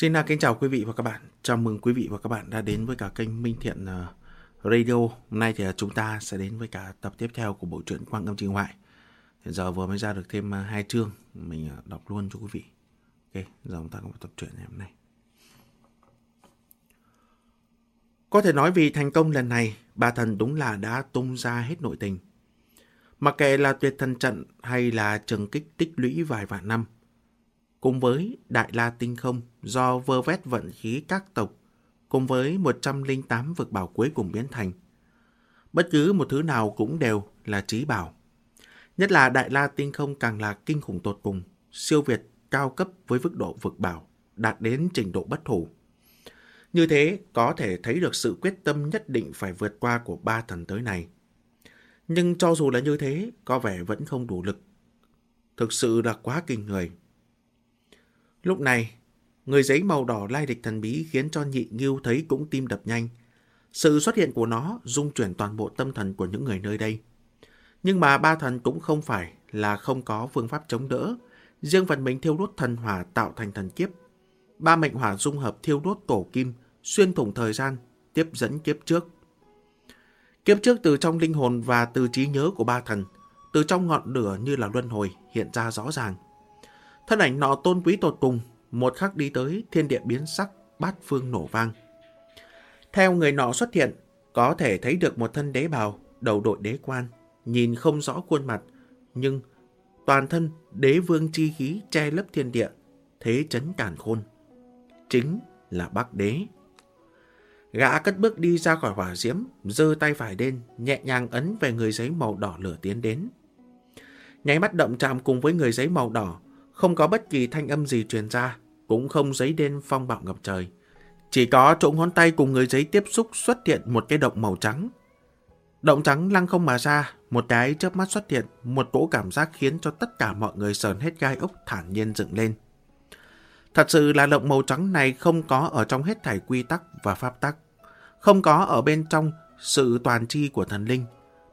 Xin à, kính chào quý vị và các bạn. Chào mừng quý vị và các bạn đã đến với cả kênh Minh Thiện à, Radio. Hôm nay thì à, chúng ta sẽ đến với cả tập tiếp theo của bộ truyện Quang Âm Trình Hoại. Hiện giờ vừa mới ra được thêm hai chương, mình đọc luôn cho quý vị. Ok, giờ chúng ta có một tập truyện ngày hôm nay. Có thể nói vì thành công lần này, bà thần đúng là đã tung ra hết nội tình. Mặc kệ là tuyệt thần trận hay là trường kích tích lũy vài vạn năm, cùng với Đại La Tinh Không do vơ vét vận khí các tộc, cùng với 108 vực bảo cuối cùng biến thành. Bất cứ một thứ nào cũng đều là trí bảo. Nhất là Đại La Tinh Không càng là kinh khủng tột cùng, siêu việt cao cấp với mức độ vực bảo, đạt đến trình độ bất thủ. Như thế có thể thấy được sự quyết tâm nhất định phải vượt qua của ba thần tới này. Nhưng cho dù là như thế, có vẻ vẫn không đủ lực. Thực sự là quá kinh người. Lúc này, người giấy màu đỏ lai lịch thần bí khiến cho nhị nghiêu thấy cũng tim đập nhanh. Sự xuất hiện của nó dung chuyển toàn bộ tâm thần của những người nơi đây. Nhưng mà ba thần cũng không phải là không có phương pháp chống đỡ. Riêng phần mình thiêu đốt thần hỏa tạo thành thần kiếp. Ba mệnh hỏa dung hợp thiêu đốt tổ kim, xuyên thủng thời gian, tiếp dẫn kiếp trước. Kiếp trước từ trong linh hồn và từ trí nhớ của ba thần, từ trong ngọn lửa như là luân hồi hiện ra rõ ràng. Thân ảnh nọ tôn quý tột cùng, một khắc đi tới thiên địa biến sắc, bát phương nổ vang. Theo người nọ xuất hiện, có thể thấy được một thân đế bào, đầu đội đế quan, nhìn không rõ khuôn mặt, nhưng toàn thân đế vương chi khí che lấp thiên địa, thế chấn cản khôn. Chính là Bắc Đế. Gã cất bước đi ra khỏi hỏa diễm, giơ tay phải lên, nhẹ nhàng ấn về người giấy màu đỏ lửa tiến đến. Nháy mắt động chạm cùng với người giấy màu đỏ, không có bất kỳ thanh âm gì truyền ra, cũng không giấy đen phong bạo ngập trời. Chỉ có chỗ ngón tay cùng người giấy tiếp xúc xuất hiện một cái động màu trắng. Động trắng lăng không mà ra, một cái chớp mắt xuất hiện, một cỗ cảm giác khiến cho tất cả mọi người sờn hết gai ốc thản nhiên dựng lên. Thật sự là động màu trắng này không có ở trong hết thảy quy tắc và pháp tắc, không có ở bên trong sự toàn tri của thần linh.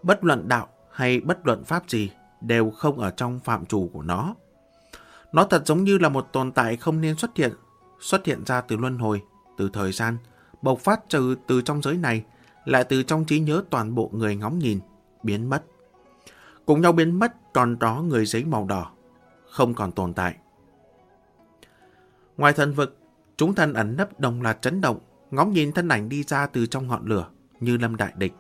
Bất luận đạo hay bất luận pháp gì đều không ở trong phạm chủ của nó. Nó thật giống như là một tồn tại không nên xuất hiện, xuất hiện ra từ luân hồi, từ thời gian, bộc phát từ từ trong giới này, lại từ trong trí nhớ toàn bộ người ngóng nhìn, biến mất. Cùng nhau biến mất còn đó người giấy màu đỏ, không còn tồn tại. Ngoài thần vực, chúng thần ẩn nấp đồng loạt chấn động, ngóng nhìn thân ảnh đi ra từ trong ngọn lửa như lâm đại địch.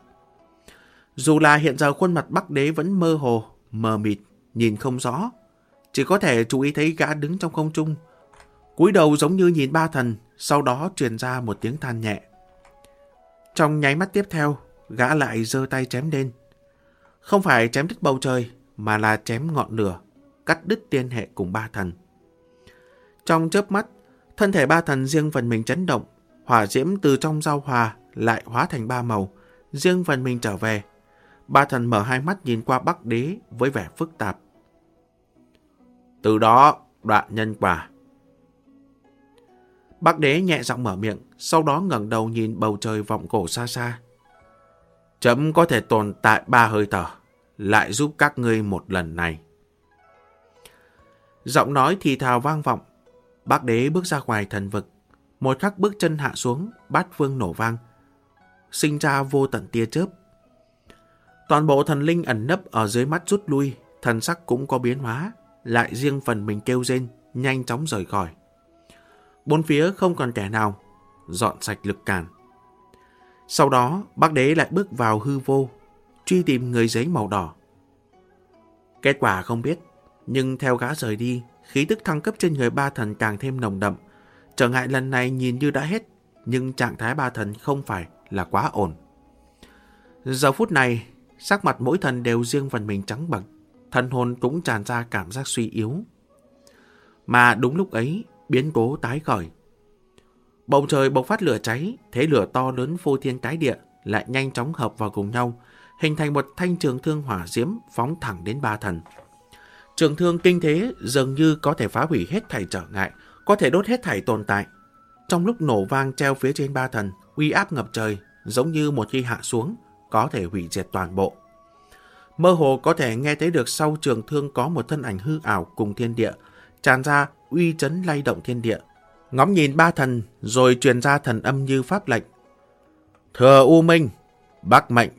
Dù là hiện giờ khuôn mặt Bắc Đế vẫn mơ hồ, mờ mịt, nhìn không rõ, chỉ có thể chú ý thấy gã đứng trong không trung, cúi đầu giống như nhìn ba thần, sau đó truyền ra một tiếng than nhẹ. Trong nháy mắt tiếp theo, gã lại giơ tay chém lên. Không phải chém đứt bầu trời, mà là chém ngọn lửa, cắt đứt liên hệ cùng ba thần. Trong chớp mắt, thân thể ba thần riêng phần mình chấn động, hỏa diễm từ trong giao hòa lại hóa thành ba màu, riêng phần mình trở về. Ba thần mở hai mắt nhìn qua Bắc Đế với vẻ phức tạp. Từ đó, đoạn nhân quả. Bắc Đế nhẹ giọng mở miệng, sau đó ngẩng đầu nhìn bầu trời vọng cổ xa xa. Chấm có thể tồn tại ba hơi thở, lại giúp các ngươi một lần này. Giọng nói thì thào vang vọng, Bác đế bước ra ngoài thần vực. Một khắc bước chân hạ xuống, bát phương nổ vang. Sinh ra vô tận tia chớp. Toàn bộ thần linh ẩn nấp ở dưới mắt rút lui, thần sắc cũng có biến hóa, lại riêng phần mình kêu rên, nhanh chóng rời khỏi. Bốn phía không còn kẻ nào, dọn sạch lực cản. Sau đó, bác đế lại bước vào hư vô, truy tìm người giấy màu đỏ. Kết quả không biết, nhưng theo gã rời đi, khí tức thăng cấp trên người ba thần càng thêm nồng đậm. Trở ngại lần này nhìn như đã hết, nhưng trạng thái ba thần không phải là quá ổn. Giờ phút này, sắc mặt mỗi thần đều riêng phần mình trắng bậc, thân hồn cũng tràn ra cảm giác suy yếu. Mà đúng lúc ấy, biến cố tái khởi. Bầu trời bộc phát lửa cháy, thế lửa to lớn phô thiên cái địa lại nhanh chóng hợp vào cùng nhau, hình thành một thanh trường thương hỏa diễm phóng thẳng đến ba thần. Trường thương kinh thế dường như có thể phá hủy hết thảy trở ngại, có thể đốt hết thảy tồn tại. Trong lúc nổ vang treo phía trên ba thần, uy áp ngập trời, giống như một khi hạ xuống, có thể hủy diệt toàn bộ. Mơ hồ có thể nghe thấy được sau trường thương có một thân ảnh hư ảo cùng thiên địa, tràn ra uy chấn lay động thiên địa, ngóng nhìn ba thần rồi truyền ra thần âm như pháp lệnh. Thừa U Minh, Bắc Mệnh,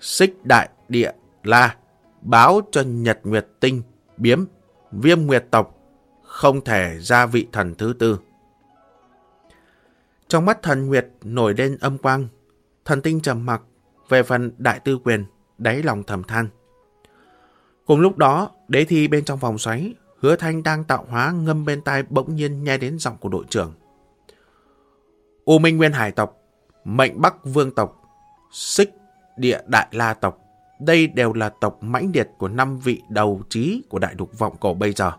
Xích Đại Địa La, báo cho Nhật Nguyệt Tinh, Biếm, Viêm Nguyệt Tộc, không thể ra vị thần thứ tư. Trong mắt thần Nguyệt nổi lên âm quang, thần tinh trầm mặc về phần đại tư quyền, đáy lòng thầm than. Cùng lúc đó, đế thi bên trong vòng xoáy, hứa thanh đang tạo hóa ngâm bên tai bỗng nhiên nghe đến giọng của đội trưởng. U Minh Nguyên Hải tộc, Mệnh Bắc Vương tộc, Xích Địa Đại La tộc, đây đều là tộc mãnh liệt của năm vị đầu trí của đại đục vọng cổ bây giờ.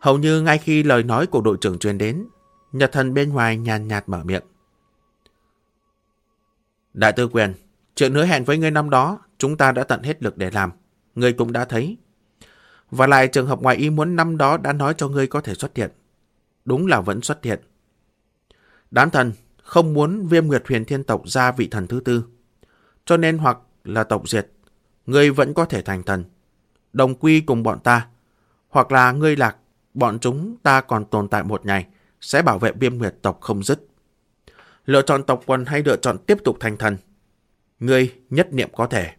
Hầu như ngay khi lời nói của đội trưởng truyền đến, Nhật thần bên ngoài nhàn nhạt mở miệng. Đại tư quyền, chuyện hứa hẹn với ngươi năm đó, chúng ta đã tận hết lực để làm. Ngươi cũng đã thấy. Và lại trường hợp ngoài ý muốn năm đó đã nói cho ngươi có thể xuất hiện. Đúng là vẫn xuất hiện. Đám thần không muốn viêm nguyệt huyền thiên tộc ra vị thần thứ tư. Cho nên hoặc là tộc diệt, ngươi vẫn có thể thành thần. Đồng quy cùng bọn ta. Hoặc là ngươi lạc, bọn chúng ta còn tồn tại một ngày, sẽ bảo vệ viêm nguyệt tộc không dứt. Lựa chọn tộc quần hay lựa chọn tiếp tục thành thần? Ngươi nhất niệm có thể.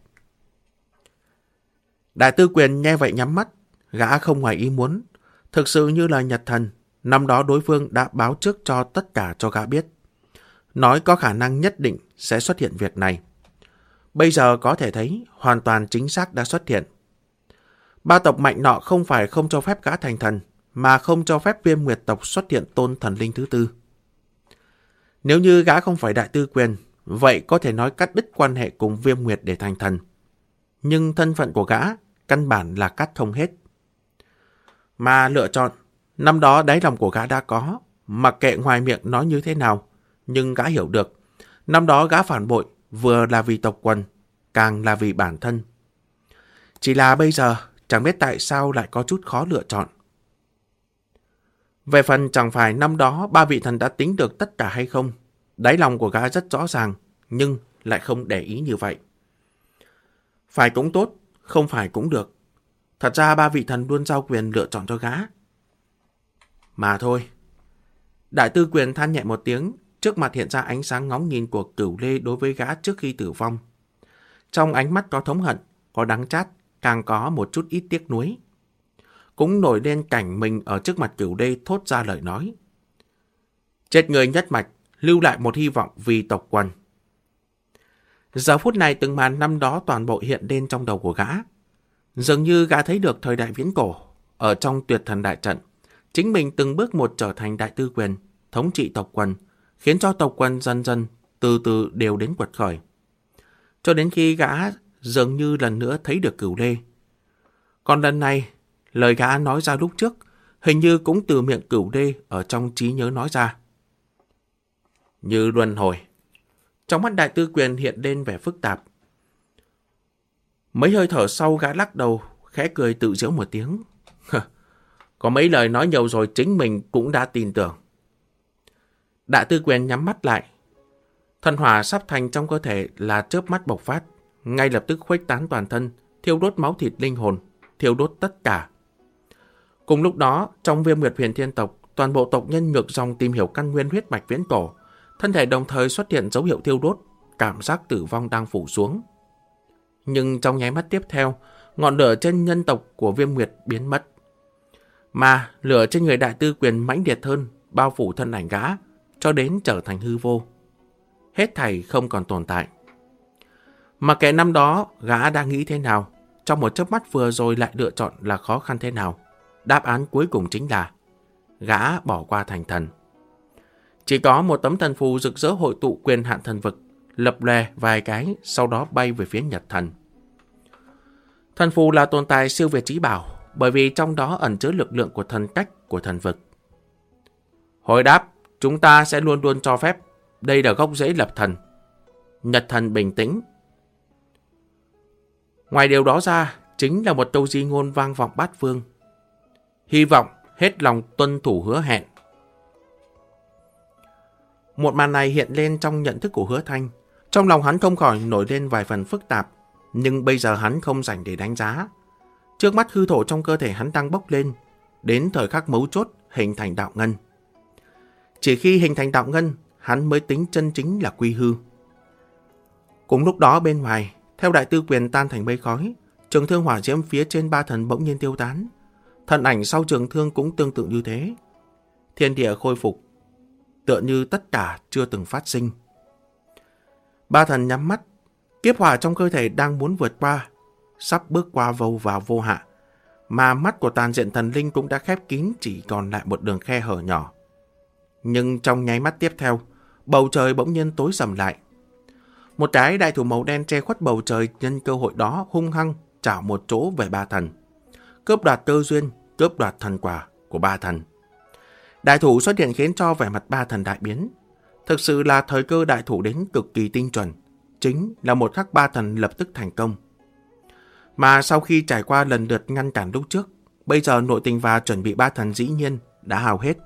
Đại tư quyền nghe vậy nhắm mắt, gã không ngoài ý muốn. Thực sự như là nhật thần, năm đó đối phương đã báo trước cho tất cả cho gã biết. Nói có khả năng nhất định sẽ xuất hiện việc này. Bây giờ có thể thấy hoàn toàn chính xác đã xuất hiện. Ba tộc mạnh nọ không phải không cho phép gã thành thần, mà không cho phép viêm nguyệt tộc xuất hiện tôn thần linh thứ tư. Nếu như gã không phải đại tư quyền, vậy có thể nói cắt đứt quan hệ cùng viêm nguyệt để thành thần. Nhưng thân phận của gã căn bản là cắt thông hết. Mà lựa chọn, năm đó đáy lòng của gã đã có, mặc kệ ngoài miệng nói như thế nào, nhưng gã hiểu được. Năm đó gã phản bội vừa là vì tộc quần, càng là vì bản thân. Chỉ là bây giờ, chẳng biết tại sao lại có chút khó lựa chọn. Về phần chẳng phải năm đó ba vị thần đã tính được tất cả hay không, đáy lòng của gã rất rõ ràng, nhưng lại không để ý như vậy. Phải cũng tốt, không phải cũng được. Thật ra ba vị thần luôn giao quyền lựa chọn cho gã. Mà thôi. Đại tư quyền than nhẹ một tiếng, trước mặt hiện ra ánh sáng ngóng nhìn của cửu lê đối với gã trước khi tử vong. Trong ánh mắt có thống hận, có đắng chát, càng có một chút ít tiếc nuối cũng nổi lên cảnh mình ở trước mặt cửu đê thốt ra lời nói. Chết người nhất mạch, lưu lại một hy vọng vì tộc quần. Giờ phút này từng màn năm đó toàn bộ hiện lên trong đầu của gã. Dường như gã thấy được thời đại viễn cổ, ở trong tuyệt thần đại trận. Chính mình từng bước một trở thành đại tư quyền, thống trị tộc quần, khiến cho tộc quần dần dần từ từ đều đến quật khởi. Cho đến khi gã dường như lần nữa thấy được cửu lê. Còn lần này, Lời gã nói ra lúc trước, hình như cũng từ miệng cửu lê ở trong trí nhớ nói ra. Như luân hồi. Trong mắt đại tư quyền hiện lên vẻ phức tạp. Mấy hơi thở sau gã lắc đầu, khẽ cười tự giễu một tiếng. Có mấy lời nói nhiều rồi chính mình cũng đã tin tưởng. Đại tư quyền nhắm mắt lại. Thần hỏa sắp thành trong cơ thể là chớp mắt bộc phát, ngay lập tức khuếch tán toàn thân, thiêu đốt máu thịt linh hồn, thiêu đốt tất cả, Cùng lúc đó, trong viêm nguyệt huyền thiên tộc, toàn bộ tộc nhân ngược dòng tìm hiểu căn nguyên huyết mạch viễn cổ. Thân thể đồng thời xuất hiện dấu hiệu thiêu đốt, cảm giác tử vong đang phủ xuống. Nhưng trong nháy mắt tiếp theo, ngọn lửa trên nhân tộc của viêm nguyệt biến mất. Mà lửa trên người đại tư quyền mãnh liệt hơn, bao phủ thân ảnh gã, cho đến trở thành hư vô. Hết thảy không còn tồn tại. Mà kẻ năm đó, gã đang nghĩ thế nào, trong một chớp mắt vừa rồi lại lựa chọn là khó khăn thế nào. Đáp án cuối cùng chính là gã bỏ qua thành thần. Chỉ có một tấm thần phù rực rỡ hội tụ quyền hạn thần vực, lập lè vài cái, sau đó bay về phía Nhật thần. Thần phù là tồn tại siêu việt trí bảo, bởi vì trong đó ẩn chứa lực lượng của thần cách của thần vực. Hồi đáp, chúng ta sẽ luôn luôn cho phép. Đây là gốc rễ lập thần. Nhật thần bình tĩnh. Ngoài điều đó ra, chính là một câu di ngôn vang vọng bát phương hy vọng hết lòng tuân thủ hứa hẹn. Một màn này hiện lên trong nhận thức của hứa thanh. Trong lòng hắn không khỏi nổi lên vài phần phức tạp, nhưng bây giờ hắn không dành để đánh giá. Trước mắt hư thổ trong cơ thể hắn đang bốc lên, đến thời khắc mấu chốt hình thành đạo ngân. Chỉ khi hình thành đạo ngân, hắn mới tính chân chính là quy hư. Cùng lúc đó bên ngoài, theo đại tư quyền tan thành mây khói, trường thương hỏa diễm phía trên ba thần bỗng nhiên tiêu tán. Thần ảnh sau trường thương cũng tương tự như thế. Thiên địa khôi phục, tựa như tất cả chưa từng phát sinh. Ba thần nhắm mắt, kiếp hỏa trong cơ thể đang muốn vượt qua, sắp bước qua vâu vào vô hạ, mà mắt của tàn diện thần linh cũng đã khép kín chỉ còn lại một đường khe hở nhỏ. Nhưng trong nháy mắt tiếp theo, bầu trời bỗng nhiên tối sầm lại. Một cái đại thủ màu đen che khuất bầu trời nhân cơ hội đó hung hăng chảo một chỗ về ba thần. Cướp đoạt cơ duyên, cướp đoạt thần quả của ba thần. Đại thủ xuất hiện khiến cho vẻ mặt ba thần đại biến. Thực sự là thời cơ đại thủ đến cực kỳ tinh chuẩn. Chính là một khắc ba thần lập tức thành công. Mà sau khi trải qua lần lượt ngăn cản lúc trước, bây giờ nội tình và chuẩn bị ba thần dĩ nhiên đã hào hết.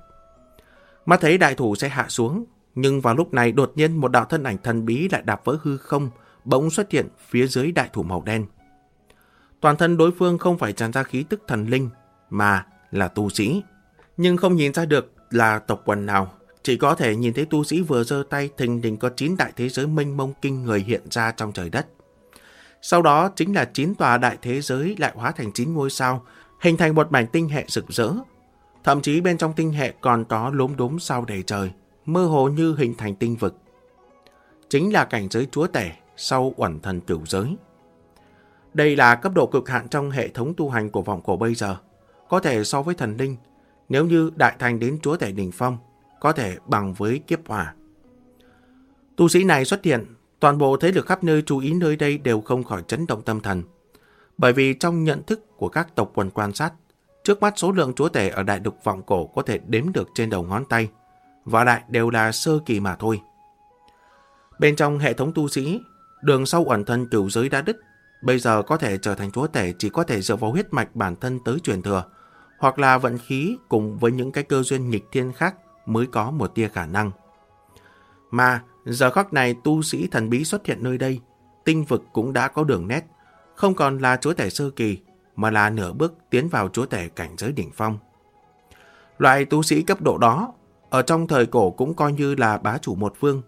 Mắt thấy đại thủ sẽ hạ xuống, nhưng vào lúc này đột nhiên một đạo thân ảnh thần bí lại đạp vỡ hư không, bỗng xuất hiện phía dưới đại thủ màu đen. Toàn thân đối phương không phải tràn ra khí tức thần linh, mà là tu sĩ. Nhưng không nhìn ra được là tộc quần nào, chỉ có thể nhìn thấy tu sĩ vừa giơ tay thình lình có chín đại thế giới mênh mông kinh người hiện ra trong trời đất. Sau đó chính là chín tòa đại thế giới lại hóa thành chín ngôi sao, hình thành một mảnh tinh hệ rực rỡ. Thậm chí bên trong tinh hệ còn có lốm đốm sao đầy trời, mơ hồ như hình thành tinh vực. Chính là cảnh giới chúa tể sau uẩn thần cửu giới. Đây là cấp độ cực hạn trong hệ thống tu hành của vọng cổ bây giờ. Có thể so với thần linh, nếu như đại thành đến chúa tể đỉnh phong, có thể bằng với kiếp hỏa Tu sĩ này xuất hiện, toàn bộ thế lực khắp nơi chú ý nơi đây đều không khỏi chấn động tâm thần. Bởi vì trong nhận thức của các tộc quần quan sát, trước mắt số lượng chúa tể ở đại lục vọng cổ có thể đếm được trên đầu ngón tay, và đại đều là sơ kỳ mà thôi. Bên trong hệ thống tu sĩ, đường sâu ẩn thân cửu giới đã đứt, bây giờ có thể trở thành chúa tể chỉ có thể dựa vào huyết mạch bản thân tới truyền thừa, hoặc là vận khí cùng với những cái cơ duyên nghịch thiên khác mới có một tia khả năng. Mà giờ khắc này tu sĩ thần bí xuất hiện nơi đây, tinh vực cũng đã có đường nét, không còn là chúa tể sơ kỳ, mà là nửa bước tiến vào chúa tể cảnh giới đỉnh phong. Loại tu sĩ cấp độ đó, ở trong thời cổ cũng coi như là bá chủ một phương,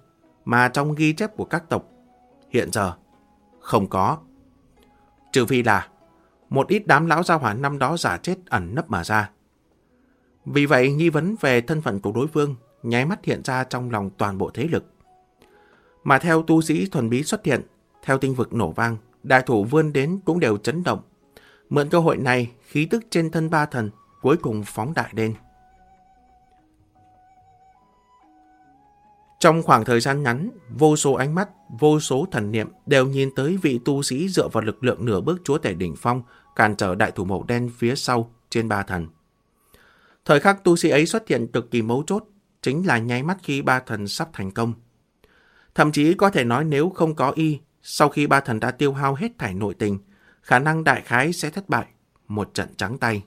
mà trong ghi chép của các tộc, hiện giờ không có. Trừ phi là một ít đám lão gia hỏa năm đó giả chết ẩn nấp mà ra. Vì vậy, nghi vấn về thân phận của đối phương nháy mắt hiện ra trong lòng toàn bộ thế lực. Mà theo tu sĩ thuần bí xuất hiện, theo tinh vực nổ vang, đại thủ vươn đến cũng đều chấn động. Mượn cơ hội này, khí tức trên thân ba thần cuối cùng phóng đại lên. Trong khoảng thời gian ngắn, vô số ánh mắt, vô số thần niệm đều nhìn tới vị tu sĩ dựa vào lực lượng nửa bước chúa tể đỉnh phong cản trở đại thủ màu đen phía sau trên ba thần. Thời khắc tu sĩ ấy xuất hiện cực kỳ mấu chốt, chính là nháy mắt khi ba thần sắp thành công. Thậm chí có thể nói nếu không có y, sau khi ba thần đã tiêu hao hết thải nội tình, khả năng đại khái sẽ thất bại, một trận trắng tay.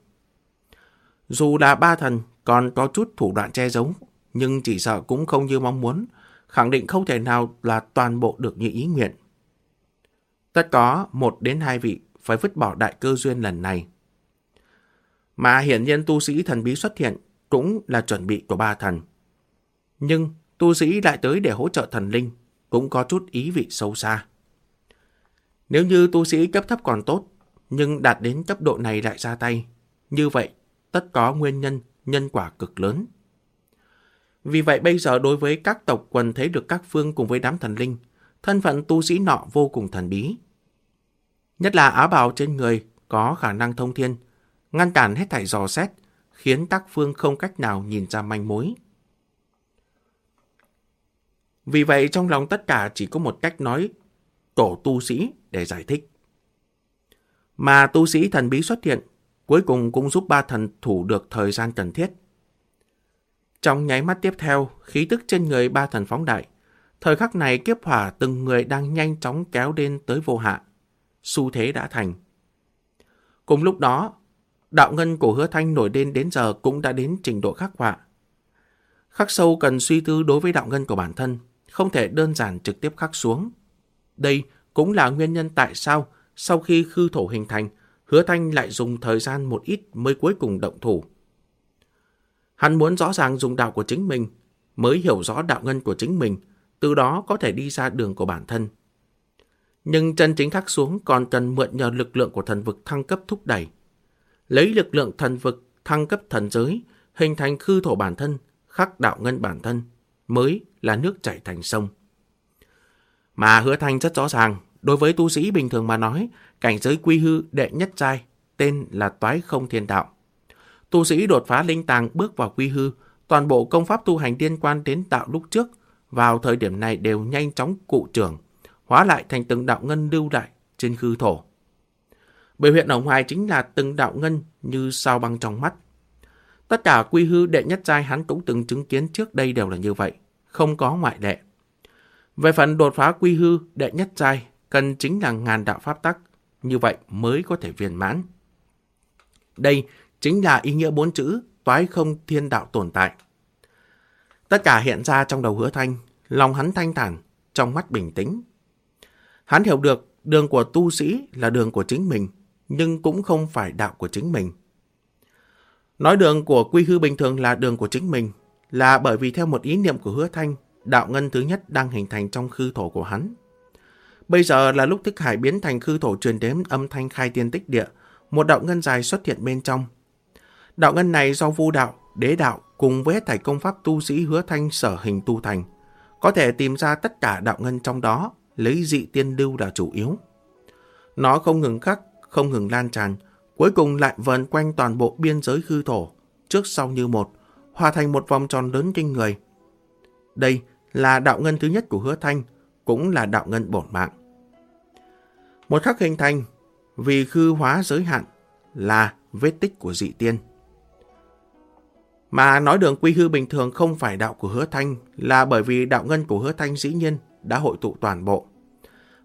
Dù là ba thần còn có chút thủ đoạn che giấu, nhưng chỉ sợ cũng không như mong muốn, khẳng định không thể nào là toàn bộ được như ý nguyện. Tất có một đến hai vị phải vứt bỏ đại cơ duyên lần này. Mà hiển nhiên tu sĩ thần bí xuất hiện cũng là chuẩn bị của ba thần. Nhưng tu sĩ lại tới để hỗ trợ thần linh cũng có chút ý vị sâu xa. Nếu như tu sĩ cấp thấp còn tốt, nhưng đạt đến cấp độ này lại ra tay, như vậy tất có nguyên nhân, nhân quả cực lớn. Vì vậy bây giờ đối với các tộc quần thấy được các phương cùng với đám thần linh, thân phận tu sĩ nọ vô cùng thần bí. Nhất là áo bào trên người có khả năng thông thiên, ngăn cản hết thảy dò xét, khiến tác phương không cách nào nhìn ra manh mối. Vì vậy trong lòng tất cả chỉ có một cách nói tổ tu sĩ để giải thích. Mà tu sĩ thần bí xuất hiện, cuối cùng cũng giúp ba thần thủ được thời gian cần thiết. Trong nháy mắt tiếp theo, khí tức trên người ba thần phóng đại. Thời khắc này kiếp hỏa từng người đang nhanh chóng kéo đến tới vô hạ. Xu thế đã thành. Cùng lúc đó, đạo ngân của hứa thanh nổi lên đến giờ cũng đã đến trình độ khắc họa. Khắc sâu cần suy tư đối với đạo ngân của bản thân, không thể đơn giản trực tiếp khắc xuống. Đây cũng là nguyên nhân tại sao sau khi khư thổ hình thành, hứa thanh lại dùng thời gian một ít mới cuối cùng động thủ. Hắn muốn rõ ràng dùng đạo của chính mình, mới hiểu rõ đạo ngân của chính mình, từ đó có thể đi ra đường của bản thân. Nhưng chân chính thác xuống còn cần mượn nhờ lực lượng của thần vực thăng cấp thúc đẩy. Lấy lực lượng thần vực thăng cấp thần giới, hình thành khư thổ bản thân, khắc đạo ngân bản thân, mới là nước chảy thành sông. Mà hứa thanh rất rõ ràng, đối với tu sĩ bình thường mà nói, cảnh giới quy hư đệ nhất trai tên là toái không thiên đạo. Tu sĩ đột phá linh tàng bước vào quy hư, toàn bộ công pháp tu hành liên quan đến đạo lúc trước, vào thời điểm này đều nhanh chóng cụ trưởng, hóa lại thành từng đạo ngân lưu lại trên khư thổ. Biểu hiện ở ngoài chính là từng đạo ngân như sao băng trong mắt. Tất cả quy hư đệ nhất giai hắn cũng từng chứng kiến trước đây đều là như vậy, không có ngoại lệ. Về phần đột phá quy hư đệ nhất giai cần chính là ngàn đạo pháp tắc, như vậy mới có thể viên mãn. Đây chính là ý nghĩa bốn chữ toái không thiên đạo tồn tại. Tất cả hiện ra trong đầu hứa thanh, lòng hắn thanh thản, trong mắt bình tĩnh. Hắn hiểu được đường của tu sĩ là đường của chính mình, nhưng cũng không phải đạo của chính mình. Nói đường của quy hư bình thường là đường của chính mình, là bởi vì theo một ý niệm của hứa thanh, đạo ngân thứ nhất đang hình thành trong khư thổ của hắn. Bây giờ là lúc thức hải biến thành khư thổ truyền đếm âm thanh khai tiên tích địa, một đạo ngân dài xuất hiện bên trong. Đạo ngân này do vu đạo, đế đạo cùng với hết thảy công pháp tu sĩ hứa thanh sở hình tu thành, có thể tìm ra tất cả đạo ngân trong đó, lấy dị tiên lưu là chủ yếu. Nó không ngừng khắc, không ngừng lan tràn, cuối cùng lại vần quanh toàn bộ biên giới khư thổ, trước sau như một, hòa thành một vòng tròn lớn kinh người. Đây là đạo ngân thứ nhất của hứa thanh, cũng là đạo ngân bổn mạng. Một khắc hình thành, vì khư hóa giới hạn, là vết tích của dị tiên. Mà nói đường quy hư bình thường không phải đạo của hứa thanh là bởi vì đạo ngân của hứa thanh dĩ nhiên đã hội tụ toàn bộ.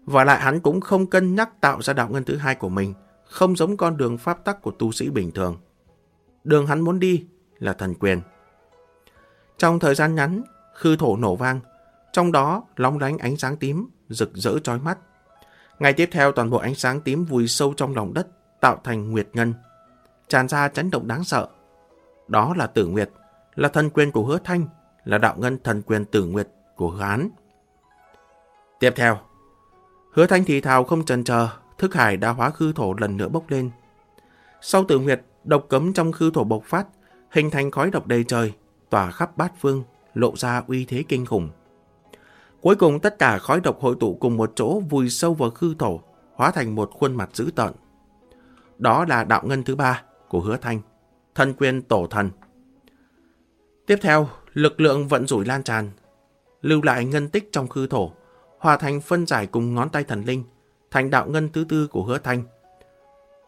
Và lại hắn cũng không cân nhắc tạo ra đạo ngân thứ hai của mình, không giống con đường pháp tắc của tu sĩ bình thường. Đường hắn muốn đi là thần quyền. Trong thời gian ngắn, khư thổ nổ vang, trong đó long lánh ánh sáng tím, rực rỡ chói mắt. Ngày tiếp theo toàn bộ ánh sáng tím vùi sâu trong lòng đất, tạo thành nguyệt ngân, tràn ra chấn động đáng sợ. Đó là tử nguyệt, là thần quyền của hứa thanh, là đạo ngân thần quyền tử nguyệt của hứa án. Tiếp theo, hứa thanh thì thào không chần chờ, thức hải đã hóa khư thổ lần nữa bốc lên. Sau tử huyệt độc cấm trong khư thổ bộc phát, hình thành khói độc đầy trời, tỏa khắp bát phương, lộ ra uy thế kinh khủng. Cuối cùng tất cả khói độc hội tụ cùng một chỗ vùi sâu vào khư thổ, hóa thành một khuôn mặt dữ tợn. Đó là đạo ngân thứ ba của hứa thanh, thân quyền tổ thần. Tiếp theo, lực lượng vận rủi lan tràn, lưu lại ngân tích trong khư thổ, hòa thành phân giải cùng ngón tay thần linh, thành đạo ngân thứ tư của hứa thanh.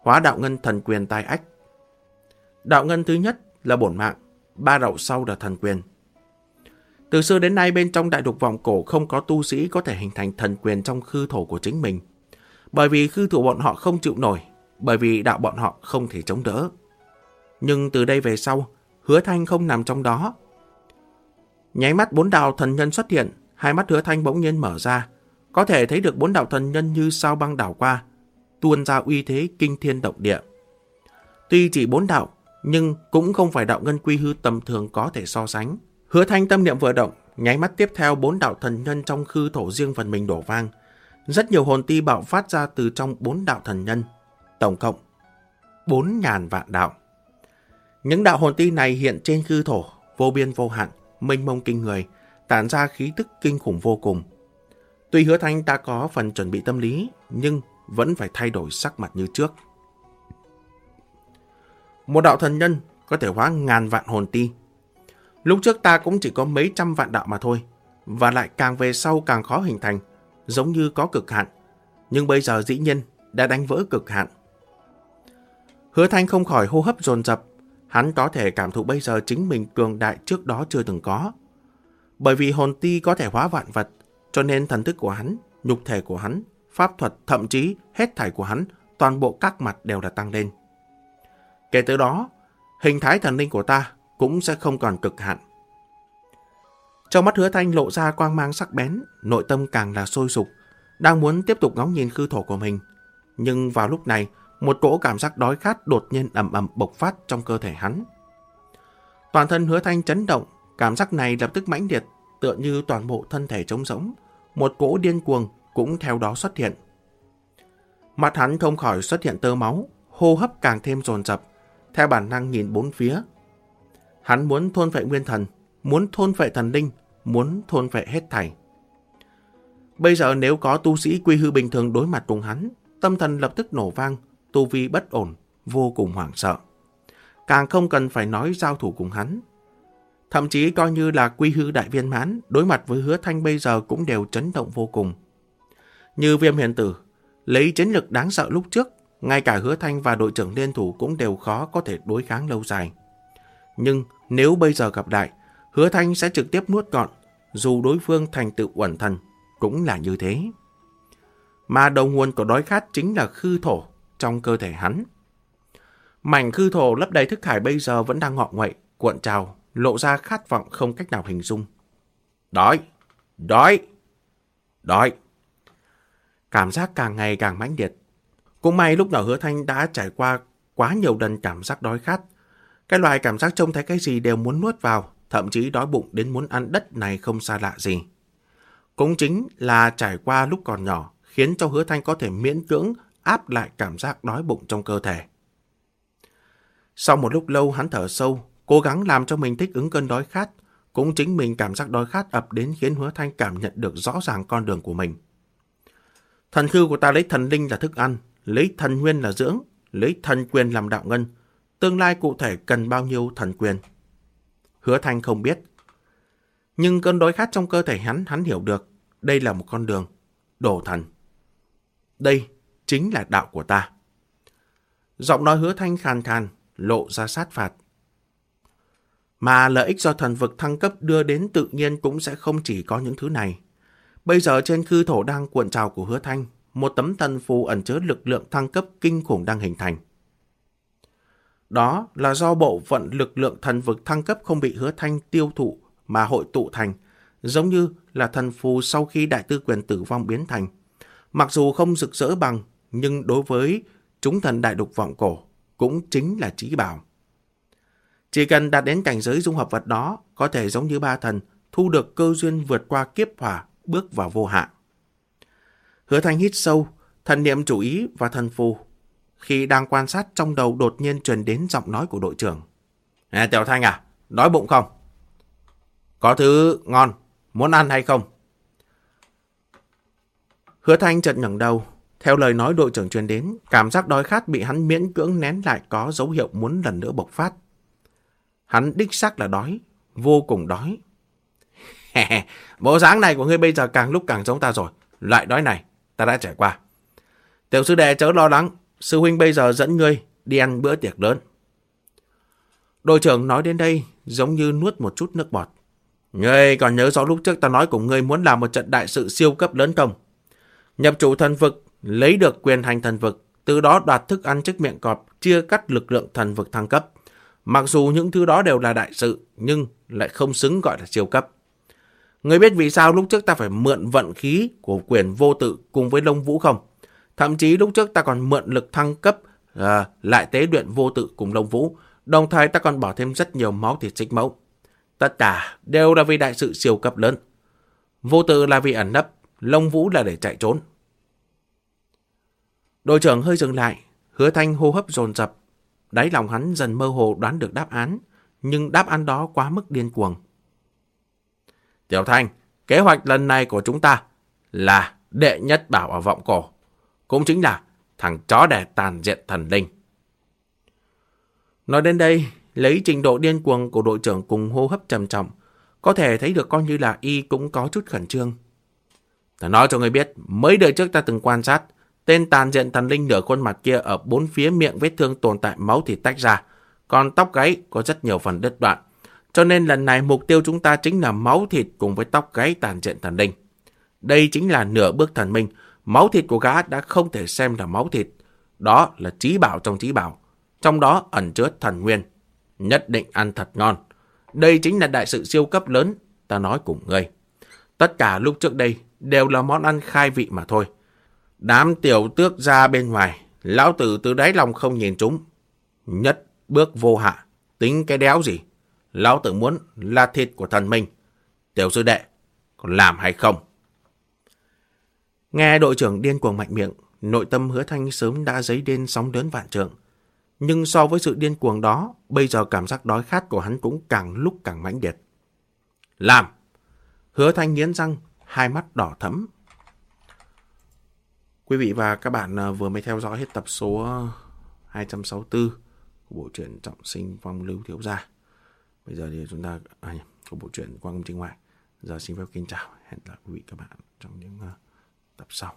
Hóa đạo ngân thần quyền tai ách. Đạo ngân thứ nhất là bổn mạng, ba đạo sau là thần quyền. Từ xưa đến nay bên trong đại đục vòng cổ không có tu sĩ có thể hình thành thần quyền trong khư thổ của chính mình. Bởi vì khư thổ bọn họ không chịu nổi, bởi vì đạo bọn họ không thể chống đỡ. Nhưng từ đây về sau, hứa thanh không nằm trong đó. Nháy mắt bốn đạo thần nhân xuất hiện, hai mắt hứa thanh bỗng nhiên mở ra. Có thể thấy được bốn đạo thần nhân như sao băng đảo qua, tuôn ra uy thế kinh thiên động địa. Tuy chỉ bốn đạo, nhưng cũng không phải đạo ngân quy hư tầm thường có thể so sánh. Hứa thanh tâm niệm vừa động, nháy mắt tiếp theo bốn đạo thần nhân trong khư thổ riêng phần mình đổ vang. Rất nhiều hồn ti bạo phát ra từ trong bốn đạo thần nhân. Tổng cộng, bốn ngàn vạn đạo. Những đạo hồn ti này hiện trên khư thổ, vô biên vô hạn, mênh mông kinh người, tản ra khí tức kinh khủng vô cùng. Tuy hứa thanh ta có phần chuẩn bị tâm lý, nhưng vẫn phải thay đổi sắc mặt như trước. Một đạo thần nhân có thể hóa ngàn vạn hồn ti, Lúc trước ta cũng chỉ có mấy trăm vạn đạo mà thôi, và lại càng về sau càng khó hình thành, giống như có cực hạn. Nhưng bây giờ dĩ nhiên đã đánh vỡ cực hạn. Hứa Thanh không khỏi hô hấp dồn dập, hắn có thể cảm thụ bây giờ chính mình cường đại trước đó chưa từng có. Bởi vì hồn ti có thể hóa vạn vật, cho nên thần thức của hắn, nhục thể của hắn, pháp thuật, thậm chí hết thảy của hắn, toàn bộ các mặt đều đã tăng lên. Kể từ đó, hình thái thần linh của ta cũng sẽ không còn cực hạn. Trong mắt hứa thanh lộ ra quang mang sắc bén, nội tâm càng là sôi sục, đang muốn tiếp tục ngóng nhìn khư thổ của mình. Nhưng vào lúc này, một cỗ cảm giác đói khát đột nhiên ầm ầm bộc phát trong cơ thể hắn. Toàn thân hứa thanh chấn động, Cảm giác này lập tức mãnh liệt, tựa như toàn bộ thân thể trống rỗng. Một cỗ điên cuồng cũng theo đó xuất hiện. Mặt hắn không khỏi xuất hiện tơ máu, hô hấp càng thêm dồn dập, theo bản năng nhìn bốn phía. Hắn muốn thôn vệ nguyên thần, muốn thôn vệ thần linh, muốn thôn vệ hết thảy. Bây giờ nếu có tu sĩ quy hư bình thường đối mặt cùng hắn, tâm thần lập tức nổ vang, tu vi bất ổn, vô cùng hoảng sợ. Càng không cần phải nói giao thủ cùng hắn. Thậm chí coi như là quy hư đại viên mãn, đối mặt với hứa thanh bây giờ cũng đều chấn động vô cùng. Như viêm hiền tử, lấy chiến lực đáng sợ lúc trước, ngay cả hứa thanh và đội trưởng liên thủ cũng đều khó có thể đối kháng lâu dài. Nhưng nếu bây giờ gặp đại, hứa thanh sẽ trực tiếp nuốt gọn, dù đối phương thành tựu uẩn thần, cũng là như thế. Mà đầu nguồn của đói khát chính là khư thổ trong cơ thể hắn. Mảnh khư thổ lấp đầy thức hải bây giờ vẫn đang ngọ nguậy, cuộn trào, lộ ra khát vọng không cách nào hình dung. Đói! Đói! Đói! Cảm giác càng ngày càng mãnh liệt. Cũng may lúc nào hứa thanh đã trải qua quá nhiều lần cảm giác đói khát. Cái loại cảm giác trông thấy cái gì đều muốn nuốt vào, thậm chí đói bụng đến muốn ăn đất này không xa lạ gì. Cũng chính là trải qua lúc còn nhỏ, khiến cho hứa thanh có thể miễn cưỡng áp lại cảm giác đói bụng trong cơ thể. Sau một lúc lâu hắn thở sâu, cố gắng làm cho mình thích ứng cơn đói khát, cũng chính mình cảm giác đói khát ập đến khiến hứa thanh cảm nhận được rõ ràng con đường của mình. Thần khư của ta lấy thần linh là thức ăn, lấy thần nguyên là dưỡng, lấy thần quyền làm đạo ngân. Tương lai cụ thể cần bao nhiêu thần quyền? Hứa Thanh không biết. Nhưng cơn đói khát trong cơ thể hắn, hắn hiểu được. Đây là một con đường. Đổ thần. Đây chính là đạo của ta. Giọng nói hứa thanh khàn khàn, lộ ra sát phạt. Mà lợi ích do thần vực thăng cấp đưa đến tự nhiên cũng sẽ không chỉ có những thứ này. Bây giờ trên khư thổ đang cuộn trào của hứa thanh, một tấm thần phù ẩn chứa lực lượng thăng cấp kinh khủng đang hình thành. Đó là do bộ phận lực lượng thần vực thăng cấp không bị hứa thanh tiêu thụ mà hội tụ thành, giống như là thần phù sau khi đại tư quyền tử vong biến thành. Mặc dù không rực rỡ bằng, nhưng đối với chúng thần đại đục vọng cổ cũng chính là trí bảo. Chỉ cần đạt đến cảnh giới dung hợp vật đó, có thể giống như ba thần, thu được cơ duyên vượt qua kiếp hỏa, bước vào vô hạn. Hứa thanh hít sâu, thần niệm chủ ý và thần phù. Khi đang quan sát trong đầu đột nhiên truyền đến giọng nói của đội trưởng. Nè Tiểu Thanh à, đói bụng không? Có thứ ngon, muốn ăn hay không? Hứa Thanh chợt ngẩng đầu, theo lời nói đội trưởng truyền đến, cảm giác đói khát bị hắn miễn cưỡng nén lại có dấu hiệu muốn lần nữa bộc phát. Hắn đích xác là đói, vô cùng đói. Bộ dáng này của ngươi bây giờ càng lúc càng giống ta rồi. Loại đói này, ta đã trải qua. Tiểu sư đệ chớ lo lắng, sư huynh bây giờ dẫn ngươi đi ăn bữa tiệc lớn. Đội trưởng nói đến đây giống như nuốt một chút nước bọt. Ngươi còn nhớ rõ lúc trước ta nói cùng ngươi muốn làm một trận đại sự siêu cấp lớn không? Nhập chủ thần vực, lấy được quyền hành thần vực, từ đó đoạt thức ăn trước miệng cọp, chia cắt lực lượng thần vực thăng cấp. Mặc dù những thứ đó đều là đại sự, nhưng lại không xứng gọi là siêu cấp. Người biết vì sao lúc trước ta phải mượn vận khí của quyền vô tự cùng với Long Vũ không? Thậm chí lúc trước ta còn mượn lực thăng cấp à, lại tế luyện vô tự cùng Long Vũ. Đồng thời ta còn bỏ thêm rất nhiều máu thịt xích mẫu. Tất cả đều là vì đại sự siêu cấp lớn. Vô tự là vì ẩn nấp, Long Vũ là để chạy trốn. Đội trưởng hơi dừng lại, hứa thanh hô hấp dồn dập. Đáy lòng hắn dần mơ hồ đoán được đáp án, nhưng đáp án đó quá mức điên cuồng. Tiểu Thanh, kế hoạch lần này của chúng ta là đệ nhất bảo ở vọng cổ. Cũng chính là thằng chó đẻ tàn diện thần linh. Nói đến đây, lấy trình độ điên cuồng của đội trưởng cùng hô hấp trầm trọng, có thể thấy được coi như là y cũng có chút khẩn trương. Ta nói cho người biết, mấy đời trước ta từng quan sát, tên tàn diện thần linh nửa khuôn mặt kia ở bốn phía miệng vết thương tồn tại máu thịt tách ra, còn tóc gáy có rất nhiều phần đứt đoạn. Cho nên lần này mục tiêu chúng ta chính là máu thịt cùng với tóc gáy tàn diện thần linh. Đây chính là nửa bước thần minh. Máu thịt của gã đã không thể xem là máu thịt. Đó là trí bảo trong trí bảo. Trong đó ẩn chứa thần nguyên. Nhất định ăn thật ngon. Đây chính là đại sự siêu cấp lớn, ta nói cùng ngươi. Tất cả lúc trước đây đều là món ăn khai vị mà thôi. Đám tiểu tước ra bên ngoài, lão tử từ đáy lòng không nhìn chúng. Nhất bước vô hạ, tính cái đéo gì. Lão tử muốn là thịt của thần mình. Tiểu sư đệ, còn làm hay không? Nghe đội trưởng điên cuồng mạnh miệng, nội tâm hứa thanh sớm đã dấy lên sóng lớn vạn trường. Nhưng so với sự điên cuồng đó, bây giờ cảm giác đói khát của hắn cũng càng lúc càng mãnh liệt. Làm! Hứa thanh nghiến răng, hai mắt đỏ thẫm. Quý vị và các bạn à, vừa mới theo dõi hết tập số ờ, 264 của bộ truyện Trọng sinh phong lưu thiếu gia. Bây giờ thì chúng ta à, của bộ truyện Quang Công Chính Ngoại. Giờ xin phép kính chào. Hẹn gặp quý vị các bạn trong những uh, tập sau.